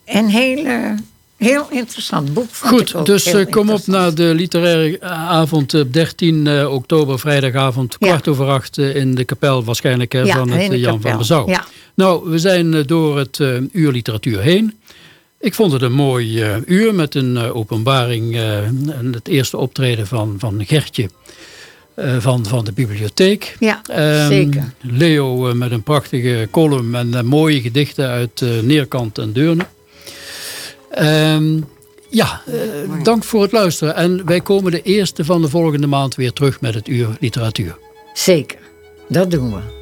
een hele, heel interessant boek. Goed, dus eh, kom op naar de literaire avond op 13 eh, oktober, vrijdagavond, Ja. kwart over acht eh, in de kapel waarschijnlijk hè, Ja, van het eh, Jan kapel. van Bezouw. Ja. Nou, we zijn eh, door het eh, uur literatuur heen. Ik vond het een mooi eh, uur met een eh, openbaring eh, en het eerste optreden van, van Gertje eh, van, van de bibliotheek. Ja, Ehm, zeker. Leo met een prachtige column en mooie gedichten uit Neerkant en Deurne. Ehm, ja, dank voor het luisteren. En wij komen de eerste van de volgende maand weer terug met het uur literatuur. Zeker, dat doen we.